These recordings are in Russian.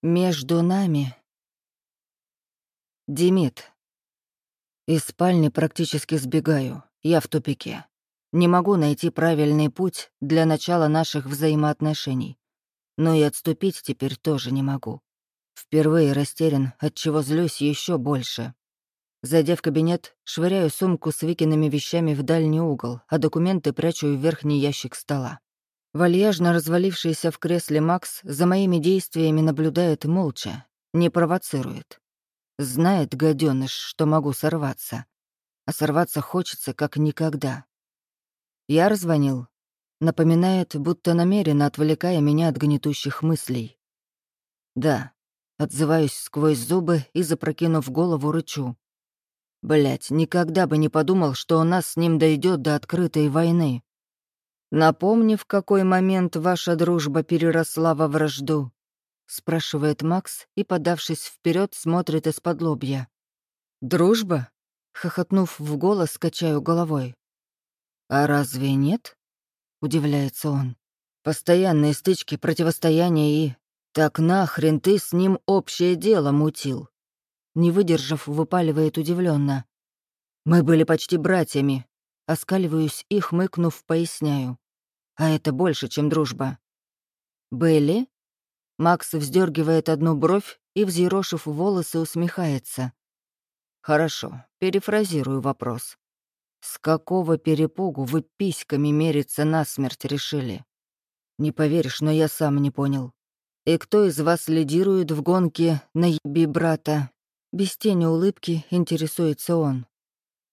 Между нами. Демид. Из спальни практически сбегаю. Я в тупике. Не могу найти правильный путь для начала наших взаимоотношений. Но и отступить теперь тоже не могу. Впервые растерян, от чего злюсь еще больше. Зайдя в кабинет, швыряю сумку с Викиными вещами в дальний угол, а документы прячу в верхний ящик стола. Вальяжно развалившийся в кресле Макс за моими действиями наблюдает молча, не провоцирует. Знает, гаденыш, что могу сорваться. А сорваться хочется, как никогда. Я раззвонил. Напоминает, будто намеренно отвлекая меня от гнетущих мыслей. Да, отзываюсь сквозь зубы и, запрокинув голову, рычу. Блять, никогда бы не подумал, что у нас с ним дойдет до открытой войны. «Напомни, в какой момент ваша дружба переросла во вражду?» — спрашивает Макс и, подавшись вперед, смотрит из-под лобья. «Дружба?» — хохотнув в голос, качаю головой. «А разве нет?» — удивляется он. «Постоянные стычки, противостояния и... Так нахрен ты с ним общее дело мутил?» Не выдержав, выпаливает удивленно. «Мы были почти братьями, Оскаливаюсь и, хмыкнув, поясняю. А это больше, чем дружба. «Белли?» Макс вздергивает одну бровь и, взъерошив волосы, усмехается. «Хорошо, перефразирую вопрос. С какого перепугу вы письками мериться насмерть решили? Не поверишь, но я сам не понял. И кто из вас лидирует в гонке на еби брата?» Без тени улыбки интересуется он.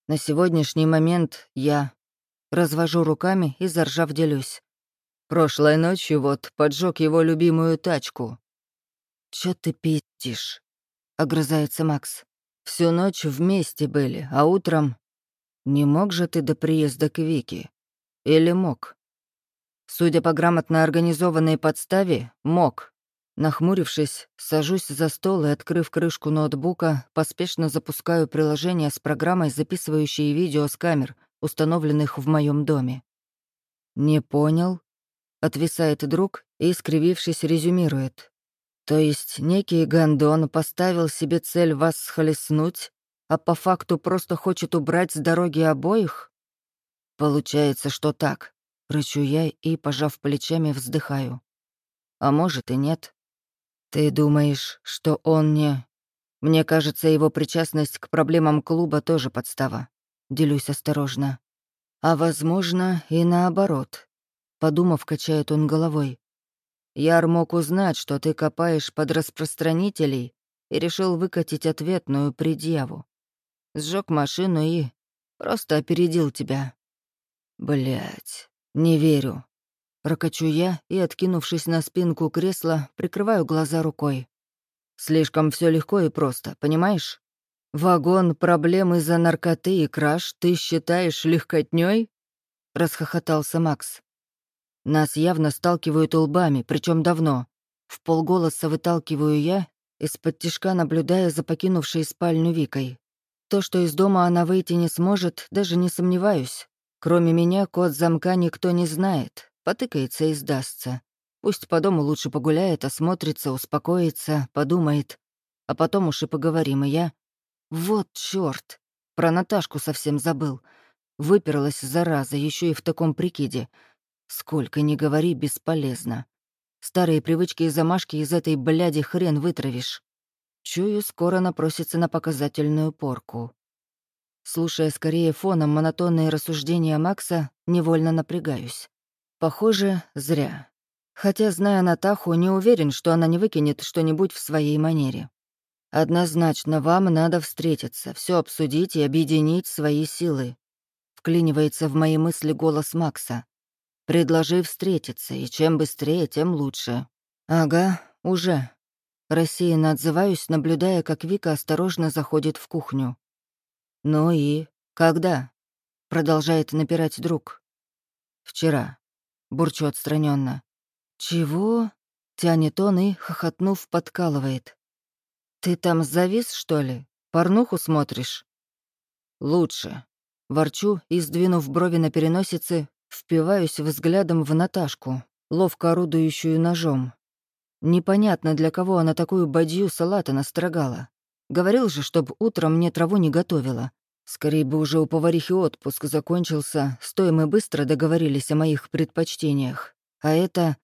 На сегодняшний момент я развожу руками и заржав делюсь. Прошлой ночью вот поджег его любимую тачку. «Чё ты пиздишь?» — огрызается Макс. «Всю ночь вместе были, а утром...» «Не мог же ты до приезда к Вике? Или мог?» Судя по грамотно организованной подставе, мог. Нахмурившись, сажусь за стол и, открыв крышку ноутбука, поспешно запускаю приложение с программой, записывающей видео с камер, установленных в моем доме. «Не понял?» — отвисает друг и, скривившись, резюмирует. «То есть некий гондон поставил себе цель вас схлестнуть, а по факту просто хочет убрать с дороги обоих?» «Получается, что так», — рычу я и, пожав плечами, вздыхаю. «А может и нет». «Ты думаешь, что он не...» «Мне кажется, его причастность к проблемам клуба тоже подстава. Делюсь осторожно. А, возможно, и наоборот». Подумав, качает он головой. «Яр мог узнать, что ты копаешь под распространителей и решил выкатить ответную предъяву. Сжег машину и просто опередил тебя». Блять, не верю. Прокачу я и, откинувшись на спинку кресла, прикрываю глаза рукой. Слишком все легко и просто, понимаешь? Вагон проблем из-за наркоты и краж ты считаешь легкотней? Расхохотался Макс. Нас явно сталкивают лбами, причем давно. В полголоса выталкиваю я, из-под тишка наблюдая за покинувшей спальню Викой. То, что из дома она выйти не сможет, даже не сомневаюсь. Кроме меня код замка никто не знает, Потыкается и сдастся. Пусть по дому лучше погуляет, осмотрится, успокоится, подумает. А потом уж и поговорим, и я... Вот чёрт! Про Наташку совсем забыл. Выперлась, зараза, еще и в таком прикиде. Сколько ни говори, бесполезно. Старые привычки и замашки из этой бляди хрен вытравишь. Чую, скоро напросится на показательную порку. Слушая скорее фоном монотонные рассуждения Макса, невольно напрягаюсь. Похоже, зря. Хотя, зная Натаху, не уверен, что она не выкинет что-нибудь в своей манере. Однозначно, вам надо встретиться, все обсудить и объединить свои силы. Вклинивается в мои мысли голос Макса. Предложи встретиться, и чем быстрее, тем лучше. Ага, уже. Рассеянно отзываюсь, наблюдая, как Вика осторожно заходит в кухню. «Ну и? Когда?» — продолжает напирать друг. «Вчера бурчу отстраненно. «Чего?» — тянет он и, хохотнув, подкалывает. «Ты там завис, что ли? Порнуху смотришь?» «Лучше». Ворчу и, сдвинув брови на переносице, впиваюсь взглядом в Наташку, ловко орудующую ножом. Непонятно, для кого она такую бадью салата настрогала. Говорил же, чтоб утром мне траву не готовила. Скорее бы уже у поварихи отпуск закончился, стоя мы быстро договорились о моих предпочтениях. А это...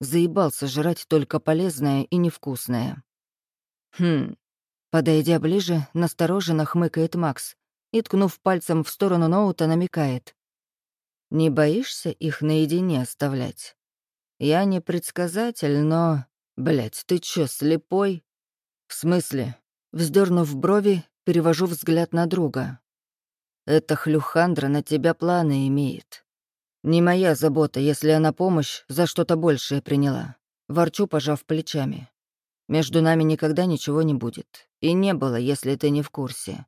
Заебался жрать только полезное и невкусное. Хм. Подойдя ближе, настороженно хмыкает Макс и, ткнув пальцем в сторону ноута, намекает. «Не боишься их наедине оставлять? Я не предсказатель, но... Блядь, ты чё, слепой?» «В смысле?» Вздернув брови, перевожу взгляд на друга. Эта хлюхандра на тебя планы имеет. Не моя забота, если она помощь за что-то большее приняла. Ворчу, пожав плечами. Между нами никогда ничего не будет. И не было, если ты не в курсе.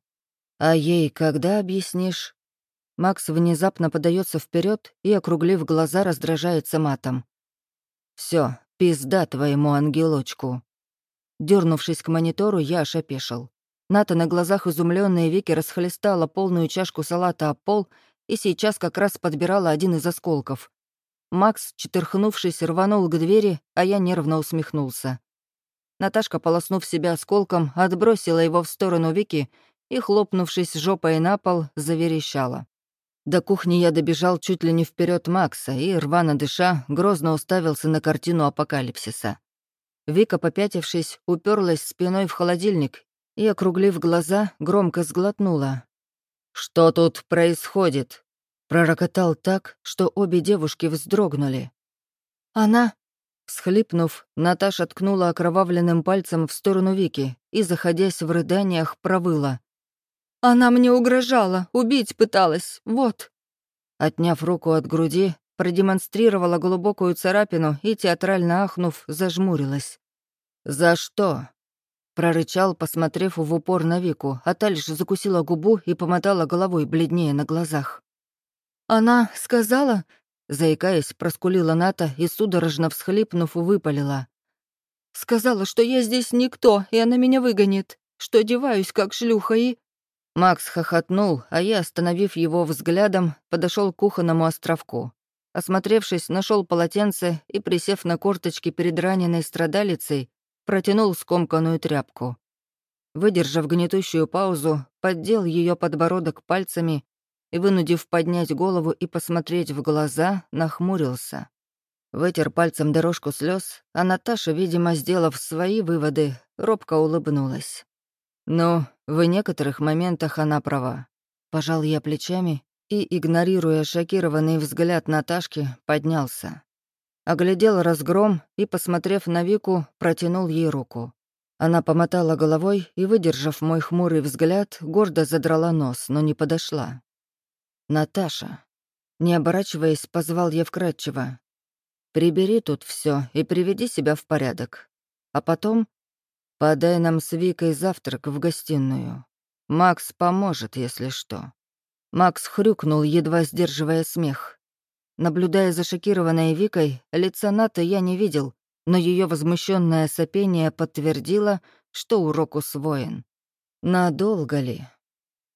А ей когда объяснишь? Макс внезапно подается вперед и, округлив глаза, раздражается матом. Все, пизда твоему ангелочку. Дернувшись к монитору, я аж опешил. Ната на глазах изумленные Вики расхлестала полную чашку салата о пол и сейчас как раз подбирала один из осколков. Макс, четырхнувшись, рванул к двери, а я нервно усмехнулся. Наташка, полоснув себя осколком, отбросила его в сторону Вики и, хлопнувшись жопой на пол, заверещала. До кухни я добежал чуть ли не вперед Макса и, рвано дыша, грозно уставился на картину апокалипсиса. Вика, попятившись, уперлась спиной в холодильник и, округлив глаза, громко сглотнула. «Что тут происходит?» Пророкотал так, что обе девушки вздрогнули. «Она...» Схлипнув, Наташа ткнула окровавленным пальцем в сторону Вики и, заходясь в рыданиях, провыла. «Она мне угрожала, убить пыталась, вот». Отняв руку от груди, продемонстрировала глубокую царапину и, театрально ахнув, зажмурилась. «За что?» Прорычал, посмотрев в упор на Вику, а та лишь закусила губу и помотала головой бледнее на глазах. «Она сказала...» Заикаясь, проскулила Ната и, судорожно всхлипнув, выпалила. «Сказала, что я здесь никто, и она меня выгонит, что одеваюсь как шлюха и...» Макс хохотнул, а я, остановив его взглядом, подошел к кухонному островку. Осмотревшись, нашел полотенце и, присев на корточки перед раненой страдалицей, протянул скомканную тряпку. Выдержав гнетущую паузу, поддел ее подбородок пальцами и, вынудив поднять голову и посмотреть в глаза, нахмурился. Вытер пальцем дорожку слез, а Наташа, видимо, сделав свои выводы, робко улыбнулась. «Ну, в некоторых моментах она права». Пожал я плечами и, игнорируя шокированный взгляд Наташки, поднялся. Оглядел разгром и, посмотрев на Вику, протянул ей руку. Она помотала головой и, выдержав мой хмурый взгляд, гордо задрала нос, но не подошла. «Наташа», не оборачиваясь, позвал я вкратчиво. «Прибери тут все и приведи себя в порядок. А потом подай нам с Викой завтрак в гостиную. Макс поможет, если что». Макс хрюкнул, едва сдерживая смех. Наблюдая за шокированной Викой, лица Ната я не видел, но ее возмущенное сопение подтвердило, что урок усвоен. Надолго ли?